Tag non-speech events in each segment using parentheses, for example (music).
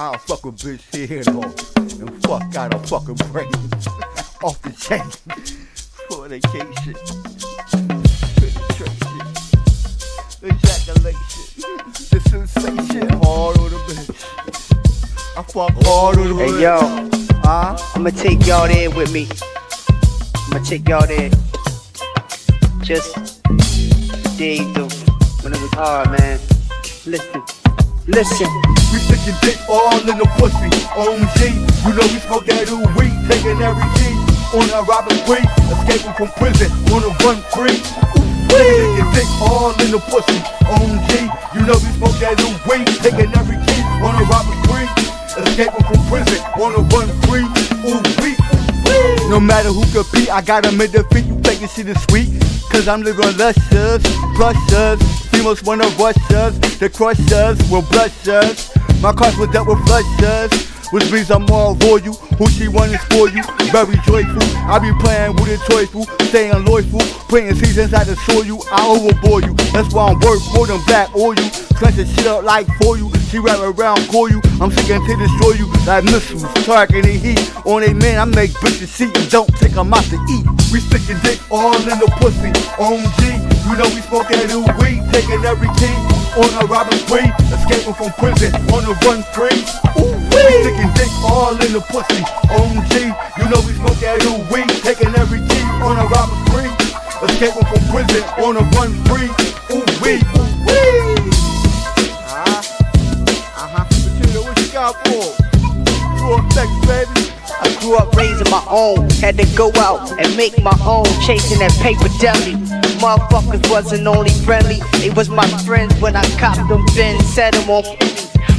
I'll fuck a bitch head off and fuck out her fucking brain (laughs) off the chain. Fornication, penetration, ejaculation, the sensation hard on the bitch. I fuck hard on the bitch. Hey yo, Huh? I'ma take y'all there with me. I'ma take y'all there. Just the days of when it was hard, man. Listen, listen. We sticking dick all in the pussy. OMG, you know we smoke that ooh weed, taking every key on a robber spree, escaping from prison on a run free. Ooh, sticking dick all in the pussy. OMG, you know we smoke that ooh weed, taking every key on a robber spree, escaping from prison on a run free. Ooh wee. No matter who could be, I got 'em in the feet. You thinking shit is sweet? Cause I'm living luscious, plushes. Females wanna rush us, the crushers will blush us. My cards were dealt with flushes. Which means I'm all loyal. Who she wanna spoil you? Very joyful. I be playing with it joyful, staying loyal. playing seasons to show you. I overboard you. That's why I'm worth more than black oil. Clench the shit up like for you. She wrap around call you. I'm seeking to destroy you like missiles, targeting heat. On a man, I make bitches see and don't take 'em out to eat. We sticking dick all in the pussy. OMG, you know we smoke that new weed, taking every key on a robber spree, escaping from prison on a run free. Ooh, we sticking dick all in the pussy. OMG, you know we smoke that new weed, taking every key on a robber spree, escaping from prison on a run free. Ooh, we, ooh, wee. I grew up raising my own, had to go out and make my own, chasing that paper deli. Motherfuckers wasn't only friendly, they was my friends when I copped them fins, set them on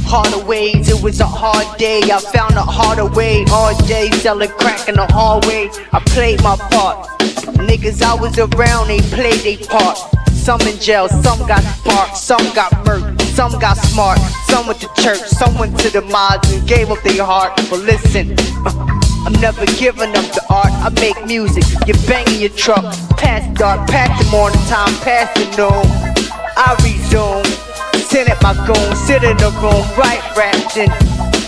harder ways. It was a hard day, I found a harder way. Hard day, selling crack in the hallway. I played my part. Niggas I was around, they played their part. Some in jail, some got sparked, some got murked, some got smart, some went to church, some went to the mods and gave up their heart. But listen, (laughs) I'm never giving up the art. I make music, you banging your truck, past dark, past the morning time, past the noon. I resume, sit at my goon, sit in the room, write raps and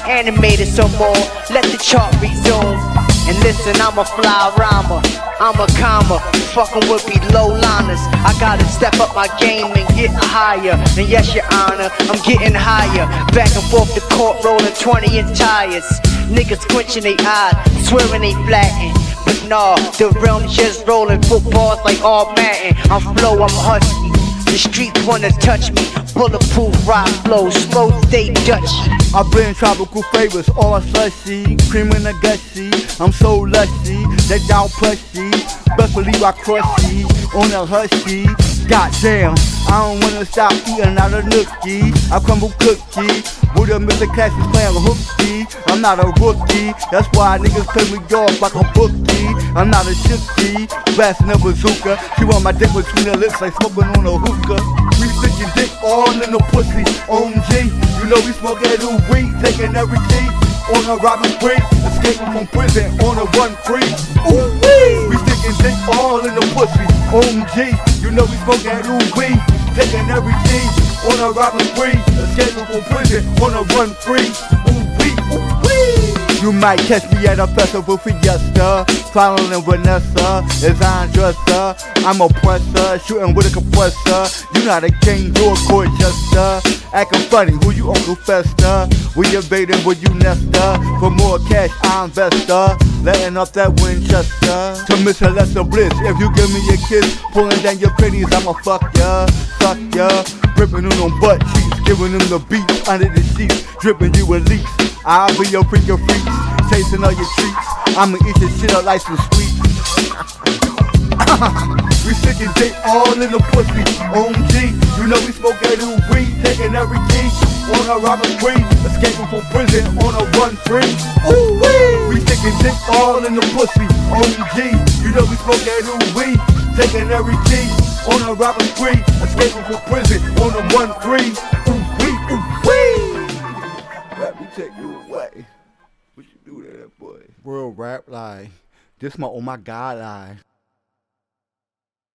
animate it some more. Let the chart resume. And listen, I'm a fly rhymer, I'm a comma, fucking with be low liners. I gotta step up my game and get higher. And yes, your honor, I'm getting higher. Back and forth the court, rolling 20 inch tires. Niggas squinching they eyes, swearing they flatten. But nah, the realm just rolling footballs like all Madden. I'm flow, I'm husky. The streets wanna touch me. Bulletproof rock flow, slow stay Dutchy. I blend tropical flavors, all slushy, cream in the gushy. I'm so that y'all plushy. Best believe I crush ye on a hushy. Goddamn, I don't wanna stop eating out of nookie. I crumble cookie with a Mr. Cash is playing hooky. I'm not a rookie, that's why niggas play me off like a bookie. I'm not a shookie, blasting a bazooka. She want my dick between her lips like smoking on a hookah. We sticking dick all in the pussy. OMG, you know we smoke that new weed, taking every key on a robber spree, escaping from prison on a run free. Ooh wee, we sticking dick all in the pussy. OMG, you know we smoke that new weed, taking every key on a robber spree, escaping from prison on a run free. You might catch me at a festival fiesta, following Vanessa, as I'm dresser. I'm a presser, shooting with a compressor. You not a king, you a court jester. Acting funny, who you Uncle Fester? We evading with you Nesta. For more cash, I investor. Letting up that Winchester. To miss a lesser bliss, if you give me a kiss, pulling down your pennies, I'ma fuck ya, fuck ya. Them on butt cheeks, giving them the beats under the sheets, dripping you with leaks. I'll be your freaking freaks, tasting all your treats. I'ma eat your shit up like some sweet. (laughs) we sticking dick all in the pussy. OMG, you know we smoke that new weed, taking every key on a robber spree, escaping from prison on a run free. Ooh wee, we sticking dick all in the pussy. OMG, you know we smoke that new weed, taking every key on a robber spree, escaping from prison on a run free. Ooh wee, ooh wee. Let me take you away. What you do to that boy? World rap lie. This my oh my god lie.